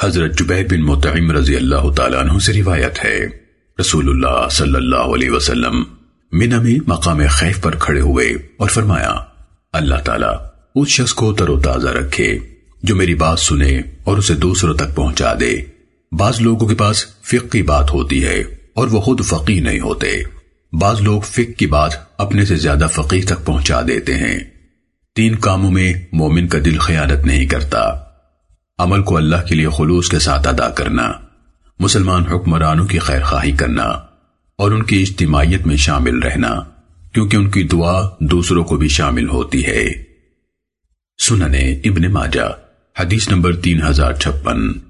حضرت جبیر بن متعم رضی اللہ تعالیٰ عنہ سے روایت ہے۔ رسول اللہ صلی اللہ علیہ وسلم منہ میں مقام خیف پر کھڑے ہوئے اور فرمایا، اللہ تعالیٰ، اس شخص کو تر و تازہ رکھے جو میری بات سنے اور اسے دوسروں تک پہنچا دے۔ بعض لوگوں کے پاس فقہ کی بات ہوتی ہے اور وہ خود فقی نہیں ہوتے۔ بعض لوگ فقہ کی بات اپنے سے زیادہ فقی تک پہنچا دیتے ہیں۔ تین کاموں میں مومن کا دل خیانت نہیں کرتا۔ عمل کو اللہ کے لیے خلوص کے ساتھ ادا کرنا، مسلمان حکمرانوں کی خیر خواہی کرنا اور ان کی اجتماعیت میں شامل رہنا، کیونکہ ان کی دعا دوسروں کو بھی شامل ہوتی ہے۔ سننے ابن ماجہ، حدیث نمبر تین ہزار چھپن۔